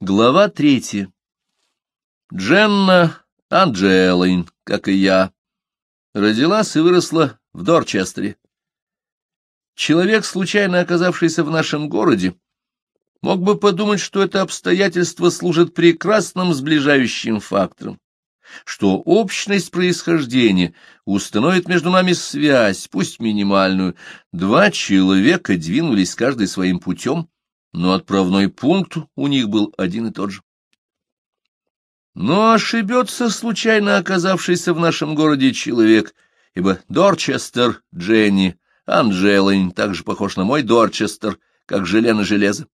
Глава третья. Дженна Анджелайн, как и я, родилась и выросла в Дорчестере. Человек, случайно оказавшийся в нашем городе, мог бы подумать, что это обстоятельство служит прекрасным сближающим фактором, что общность происхождения установит между нами связь, пусть минимальную. Два человека двинулись каждый своим путем, но отправной пункт у них был один и тот же. Но ошибется случайно оказавшийся в нашем городе человек, ибо Дорчестер, Дженни, Анджелайн так же похож на мой Дорчестер, как желе на железо.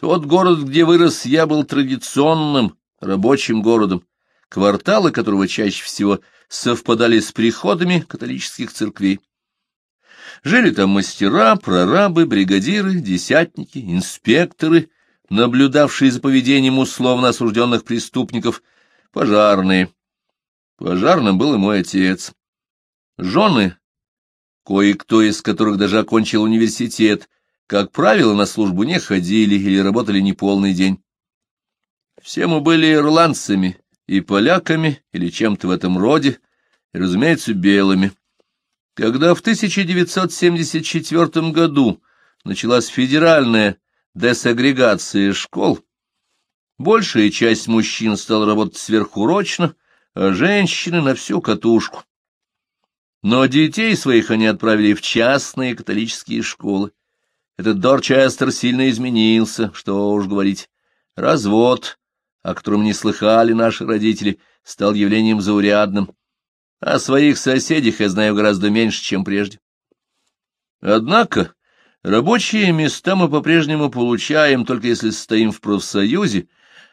Тот город, где вырос я, был традиционным рабочим городом, кварталы которого чаще всего совпадали с приходами католических церквей. Жили там мастера, прорабы, бригадиры, десятники, инспекторы, наблюдавшие за поведением условно осужденных преступников, пожарные. Пожарным был и мой отец. Жены, кое-кто из которых даже окончил университет, как правило, на службу не ходили или работали не полный день. Все мы были ирландцами и поляками или чем-то в этом роде, и, разумеется, белыми. Когда в 1974 году началась федеральная десагрегация школ, большая часть мужчин стала работать сверхурочно, а женщины на всю катушку. Но детей своих они отправили в частные католические школы. Этот Дорчестер сильно изменился, что уж говорить. Развод, о котором не слыхали наши родители, стал явлением заурядным. О своих соседях я знаю гораздо меньше, чем прежде. Однако рабочие места мы по-прежнему получаем, только если стоим в профсоюзе,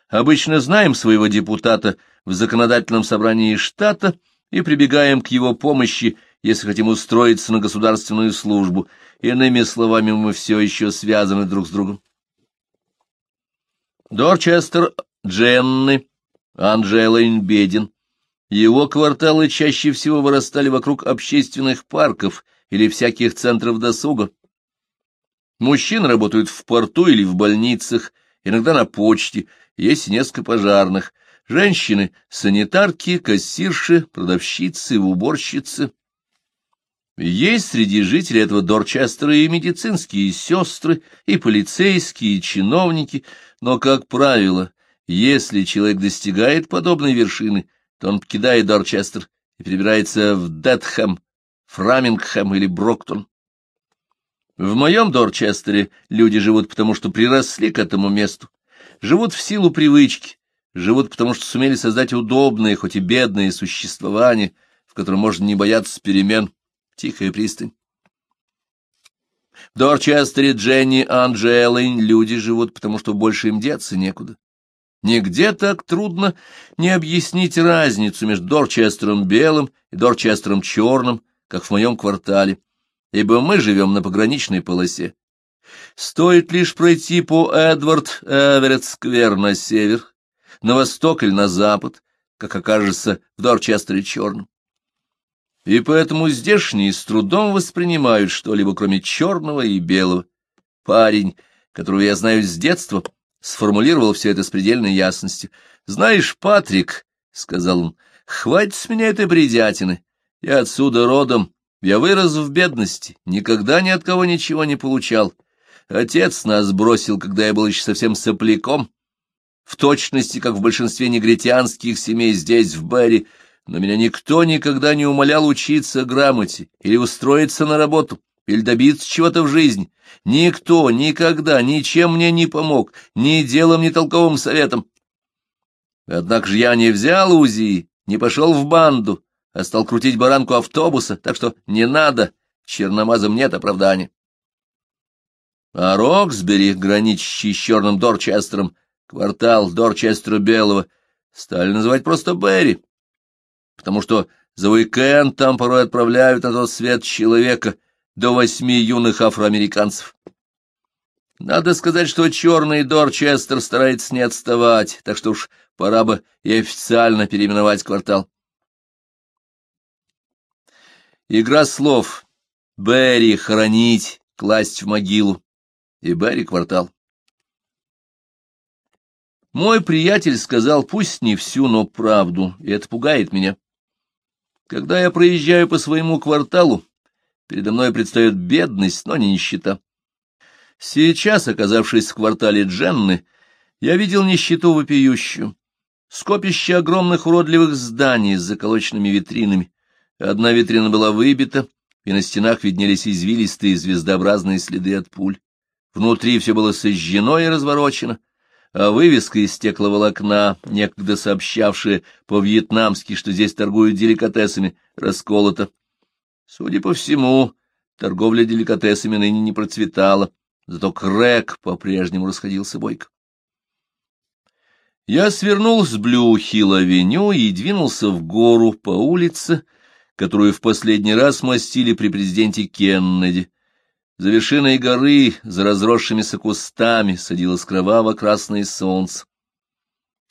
обычно знаем своего депутата в законодательном собрании штата и прибегаем к его помощи, если хотим устроиться на государственную службу. Иными словами, мы все еще связаны друг с другом. Дорчестер Дженны, Анджела Инбедин, его кварталы чаще всего вырастали вокруг общественных парков или всяких центров досуга. Мужчины работают в порту или в больницах, иногда на почте, есть несколько пожарных. Женщины — санитарки, кассирши, продавщицы, уборщицы. Есть среди жителей этого Дорчестера и медицинские сестры, и полицейские, и чиновники, но, как правило, если человек достигает подобной вершины — то он покидает Дорчестер и перебирается в Детхэм, Фрамингхэм или Броктон. В моем Дорчестере люди живут потому, что приросли к этому месту, живут в силу привычки, живут потому, что сумели создать удобное, хоть и бедное существование, в котором можно не бояться перемен, тихая пристань. В Дорчестере Дженни, Анджелайн люди живут, потому что больше им деться некуда. Нигде так трудно не объяснить разницу между Дорчестером белым и Дорчестером черным, как в моем квартале, ибо мы живем на пограничной полосе. Стоит лишь пройти по Эдвард Эверетт-сквер на север, на восток или на запад, как окажется в Дорчестере черном. И поэтому здешние с трудом воспринимают что-либо, кроме черного и белого. Парень, которого я знаю с детства, — сформулировал все это с предельной ясностью. «Знаешь, Патрик, — сказал он, — хватит с меня этой бредятины. Я отсюда родом, я вырос в бедности, никогда ни от кого ничего не получал. Отец нас бросил, когда я был еще совсем сопляком, в точности, как в большинстве негритянских семей здесь, в Берри, но меня никто никогда не умолял учиться грамоте или устроиться на работу или добиться чего-то в жизни. Никто никогда ничем мне не помог, ни делом, ни толковым советом. Однако же я не взял УЗИ, не пошел в банду, а стал крутить баранку автобуса, так что не надо, черномазом нет оправдания. А Роксбери, граничащий с черным Дорчестером, квартал Дорчестера Белого, стали называть просто Берри, потому что за уикенд там порой отправляют на тот свет человека — до восьми юных афроамериканцев. Надо сказать, что черный Дорчестер старается не отставать, так что уж пора бы и официально переименовать квартал. Игра слов. Берри — хоронить, класть в могилу. И Берри — квартал. Мой приятель сказал, пусть не всю, но правду, и это пугает меня. Когда я проезжаю по своему кварталу, передо мной предстает бедность, но не нищета. Сейчас, оказавшись в квартале Дженны, я видел нищету вопиющую. Скопище огромных уродливых зданий с заколоченными витринами. Одна витрина была выбита, и на стенах виднелись извилистые звездообразные следы от пуль. Внутри все было сожжено и разворочено, а вывеска из стекловолокна, некогда сообщавшая по-вьетнамски, что здесь торгуют деликатесами, расколота. Судя по всему, торговля деликатесами ныне не процветала, зато крэк по-прежнему расходился бойко. Я свернул с Блю-Хилл-авеню и двинулся в гору по улице, которую в последний раз мастили при президенте Кеннеди. За вершиной горы, за разросшимися кустами, садилось кроваво-красное солнце.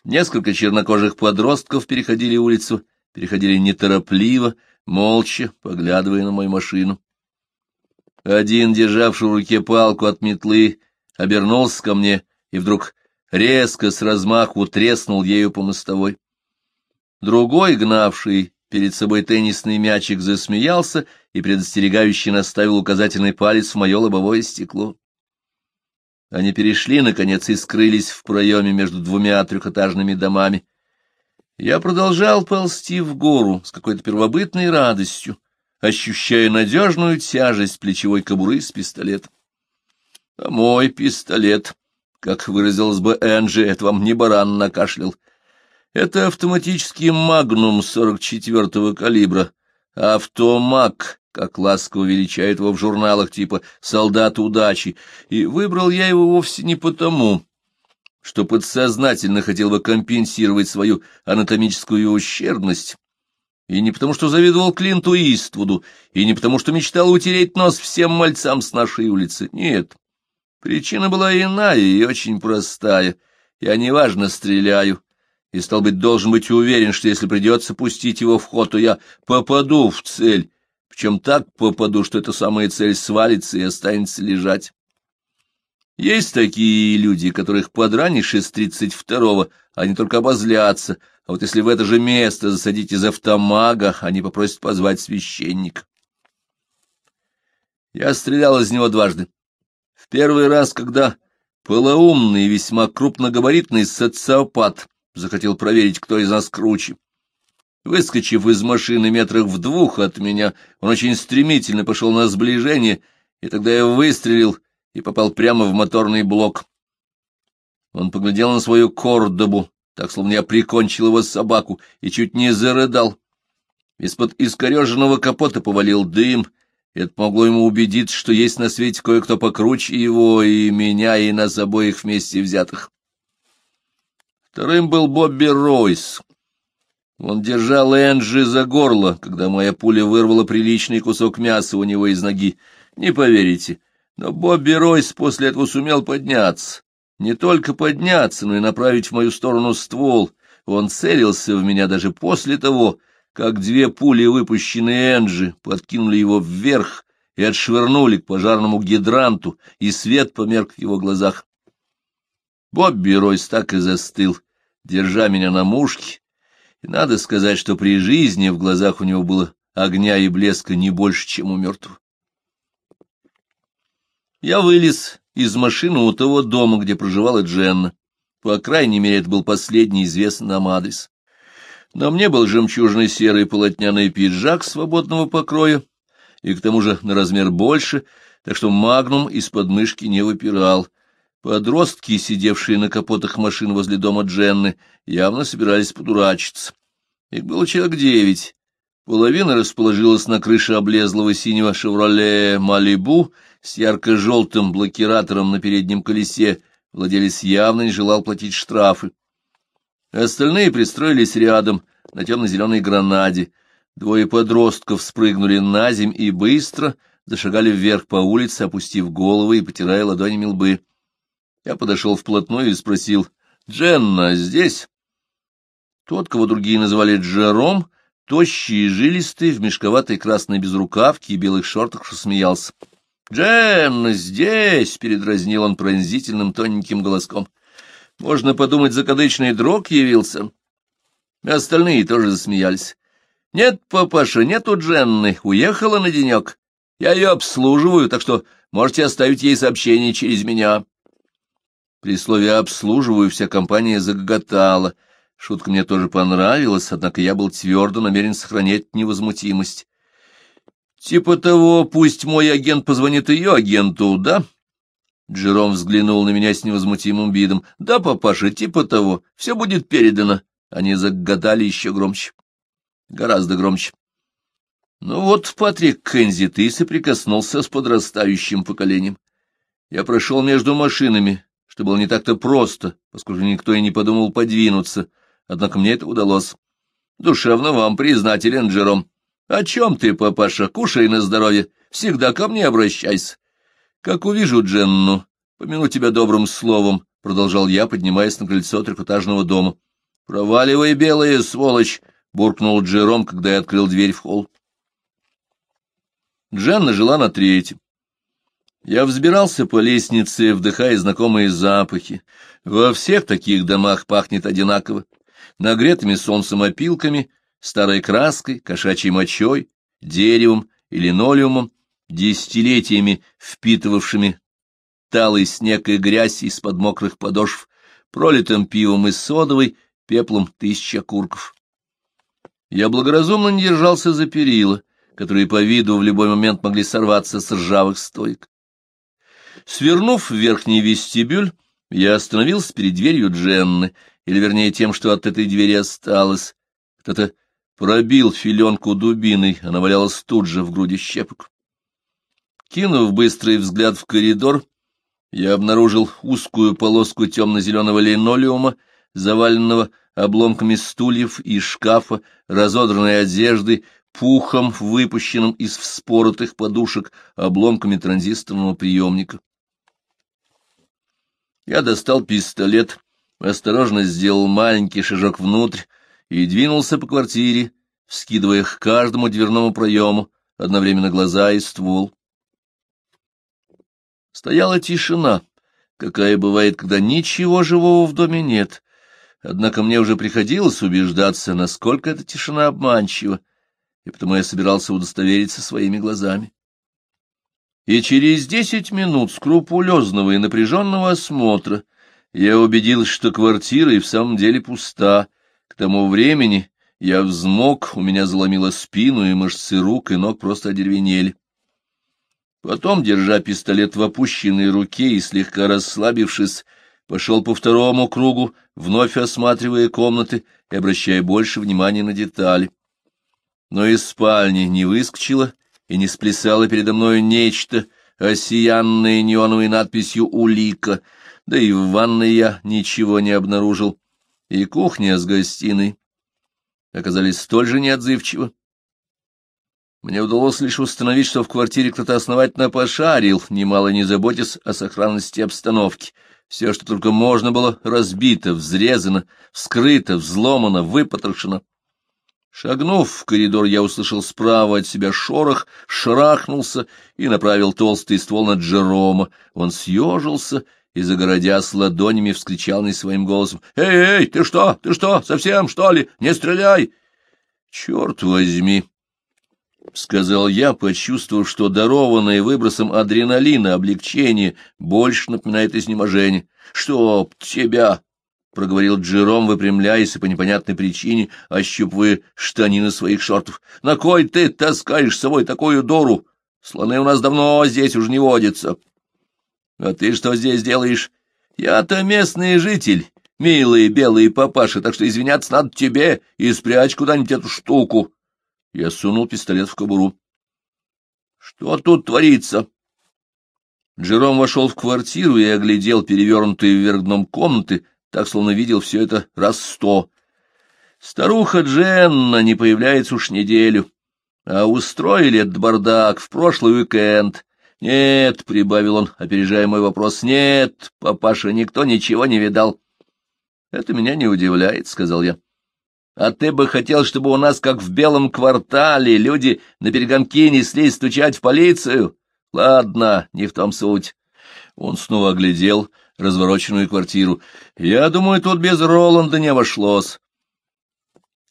Несколько чернокожих подростков переходили улицу, переходили неторопливо, молча, поглядывая на мою машину. Один, державший в руке палку от метлы, обернулся ко мне и вдруг резко с размаху треснул ею по мостовой. Другой, гнавший перед собой теннисный мячик, засмеялся и предостерегающе наставил указательный палец в мое лобовое стекло. Они перешли, наконец, и скрылись в проеме между двумя трехэтажными домами. Я продолжал ползти в гору с какой-то первобытной радостью, ощущая надежную тяжесть плечевой кобуры с пистолетом. А мой пистолет, как выразилась бы Энджи, это вам не баран накашлял. Это автоматический «Магнум» 44-го калибра, автомаг, как ласково величают его в журналах типа «Солдат удачи», и выбрал я его вовсе не потому, что подсознательно хотел бы компенсировать свою анатомическую ущербность, и не потому, что завидовал Клинту Иствуду, и не потому, что мечтал утереть нос всем мальцам с нашей улицы. Нет, причина была иная и очень простая. Я неважно стреляю, и, стал быть, должен быть уверен, что если придется пустить его в ход, то я попаду в цель, причем так попаду, что эта самая цель свалится и останется лежать. Есть такие люди, которых подранишь из тридцать второго, они только обозлятся, а вот если в это же место засадить из автомага, они попросят позвать священника. Я стрелял из него дважды. В первый раз, когда полоумный весьма крупногабаритный социопат захотел проверить, кто из нас круче. Выскочив из машины метрах в двух от меня, он очень стремительно пошел на сближение, и тогда я выстрелил и попал прямо в моторный блок. Он поглядел на свою кордобу, так словно я прикончил его собаку, и чуть не зарыдал. Из-под искореженного капота повалил дым, и это могло ему убедиться, что есть на свете кое-кто покруче его, и меня, и нас обоих вместе взятых. Вторым был Бобби Ройс. Он держал Энджи за горло, когда моя пуля вырвала приличный кусок мяса у него из ноги. Не поверите, но Бобби Ройс после этого сумел подняться. Не только подняться, но и направить в мою сторону ствол. Он целился в меня даже после того, как две пули, выпущенные Энджи, подкинули его вверх и отшвырнули к пожарному гидранту, и свет померк в его глазах. Бобби Ройс так и застыл, держа меня на мушке, и надо сказать, что при жизни в глазах у него было огня и блеска не больше, чем у мертвого. Я вылез из машины у того дома, где проживала Дженна. По крайней мере, это был последний известный нам адрес. На мне был жемчужный серый полотняный пиджак свободного покроя, и к тому же на размер больше, так что магнум из подмышки не выпирал — Подростки, сидевшие на капотах машин возле дома Дженны, явно собирались подурачиться. Их было человек девять. Половина расположилась на крыше облезлого синего «Шевроле Малибу» с ярко-желтым блокиратором на переднем колесе. Владелец явно не желал платить штрафы. Остальные пристроились рядом, на темно-зеленой гранаде. Двое подростков спрыгнули на земь и быстро зашагали вверх по улице, опустив головы и потирая ладонями лбы. Я подошел вплотную и спросил, «Дженна здесь?» Тот, кого другие называли Джером, тощий и жилистый, в мешковатой красной безрукавке и белых шортах, рассмеялся. «Дженна здесь!» — передразнил он пронзительным тоненьким голоском. Можно подумать, закадычный дрог явился. Остальные тоже засмеялись. Нет, папаша, нету Дженны, уехала на денек. Я ее обслуживаю, так что можете оставить ей сообщение через меня. При слове «обслуживаю» вся компания загоготала. Шутка мне тоже понравилась, однако я был твердо намерен сохранять невозмутимость. Типа того, пусть мой агент позвонит ее агенту, да? Джером взглянул на меня с невозмутимым видом. Да, папаша, типа того, все будет передано. Они загадали еще громче. Гораздо громче. Ну вот, Патрик Кензи, ты соприкоснулся с подрастающим поколением. Я прошел между машинами, что было не так-то просто, поскольку никто и не подумал подвинуться, однако мне это удалось. Душевно вам признателен, Джером. О чем ты, папаша? Кушай на здоровье. Всегда ко мне обращайся. Как увижу Дженну, помяну тебя добрым словом, — продолжал я, поднимаясь на крыльцо трехэтажного дома. — Проваливай, белая сволочь! — буркнул Джером, когда я открыл дверь в холл. Дженна жила на третьем. Я взбирался по лестнице, вдыхая знакомые запахи. Во всех таких домах пахнет одинаково. Нагретыми солнцем опилками, старой краской, кошачьей мочой, деревом и линолеумом, десятилетиями впитывавшими талый снег и грязь из-под мокрых подошв, пролитым пивом и содовой, пеплом тысяч окурков. Я благоразумно не держался за перила, которые по виду в любой момент могли сорваться с ржавых стоек. Свернув в верхний вестибюль, я остановился перед дверью Дженны, или вернее тем, что от этой двери осталось. Кто-то пробил филенку дубиной, она валялась тут же в груди щепок. Кинув быстрый взгляд в коридор, я обнаружил узкую полоску темно-зеленого линолеума, заваленного обломками стульев и шкафа, разодранной одежды, пухом, выпущенным из вспоротых подушек, обломками транзисторного приемника. Я достал пистолет, осторожно сделал маленький шажок внутрь и двинулся по квартире, вскидывая к каждому дверному проему одновременно глаза и ствол. Стояла тишина, какая бывает, когда ничего живого в доме нет. Однако мне уже приходилось убеждаться, насколько эта тишина обманчива, и потому я собирался удостовериться своими глазами. И через десять минут скрупулезного и напряженного осмотра я убедился, что квартира и в самом деле пуста. Тому времени я взмок, у меня заломило спину, и мышцы рук и ног просто одеревенели. Потом, держа пистолет в опущенной руке и слегка расслабившись, пошел по второму кругу, вновь осматривая комнаты и обращая больше внимания на детали. Но из спальни не выскочило и не сплясало передо мною нечто, осиянное неоновой надписью «Улика», да и в ванной я ничего не обнаружил, и кухня с гостиной оказались столь же неотзывчивы. Мне удалось лишь установить, что в квартире кто-то основательно пошарил, немало не заботясь о сохранности обстановки. Все, что только можно было, разбито, взрезано, вскрыто, взломано, выпотрошено. Шагнув в коридор, я услышал справа от себя шорох, шарахнулся и направил толстый ствол на Джерома. Он съежился и, загородясь ладонями, вскричал не своим голосом. «Эй, эй, ты что, ты что, совсем, что ли? Не стреляй!» «Черт возьми!» — сказал я, почувствовав, что дарованное выбросом адреналина облегчение больше напоминает изнеможение. — Чтоб тебя! — проговорил Джером, выпрямляясь и по непонятной причине, ощупывая штанины своих шортов. — На кой ты таскаешь с собой такую дуру? Слоны у нас давно здесь уже не водятся. — А ты что здесь делаешь? Я-то местный житель, милый белый папаша, так что извиняться надо тебе и спрячь куда-нибудь эту штуку. Я сунул пистолет в кобуру. — Что тут творится? Джером вошел в квартиру и оглядел перевернутые вверх дном комнаты, так, словно видел все это раз сто. Старуха Дженна не появляется уж неделю, а устроили этот бардак в прошлый уикенд. Нет, — прибавил он, опережая мой вопрос, — нет, папаша, никто ничего не видал. — Это меня не удивляет, — сказал я. А ты бы хотел, чтобы у нас, как в белом квартале, люди на перегонки неслись стучать в полицию? Ладно, не в том суть. Он снова оглядел развороченную квартиру. Я думаю, тут без Роланда не обошлось.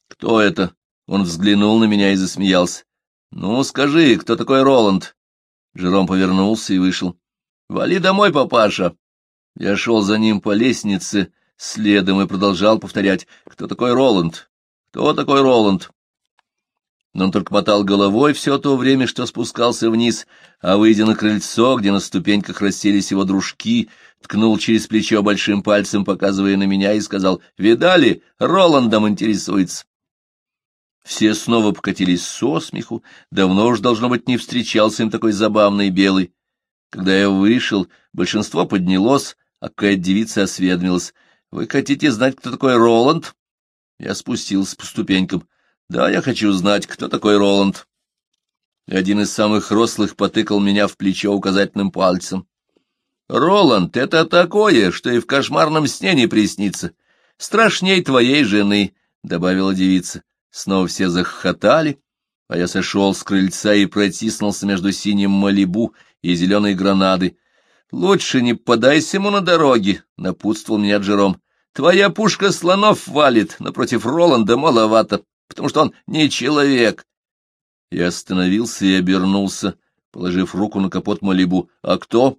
Кто это? Он взглянул на меня и засмеялся. Ну, скажи, кто такой Роланд? Жером повернулся и вышел. Вали домой, папаша. Я шел за ним по лестнице, следом и продолжал повторять. Кто такой Роланд? Кто такой Роланд? но он только мотал головой все то время, что спускался вниз, а, выйдя на крыльцо, где на ступеньках расселись его дружки, ткнул через плечо большим пальцем, показывая на меня, и сказал, «Видали, Роландом интересуется». Все снова покатились со смеху, давно уж, должно быть, не встречался им такой забавный белый. Когда я вышел, большинство поднялось, а какая-то девица осведомилась. «Вы хотите знать, кто такой Роланд?» Я спустился по ступенькам. Да, я хочу знать, кто такой Роланд. один из самых рослых потыкал меня в плечо указательным пальцем. Роланд — это такое, что и в кошмарном сне не приснится. Страшней твоей жены, — добавила девица. Снова все захохотали, а я сошел с крыльца и протиснулся между синим Малибу и зеленой гранадой. Лучше не подайся ему на дороге, — напутствовал меня Джером. Твоя пушка слонов валит, напротив Роланда маловато потому что он не человек. Я остановился и обернулся, положив руку на капот Малибу. «А кто?»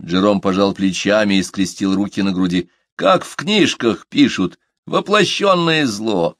Джером пожал плечами и скрестил руки на груди. «Как в книжках пишут, воплощенное зло!»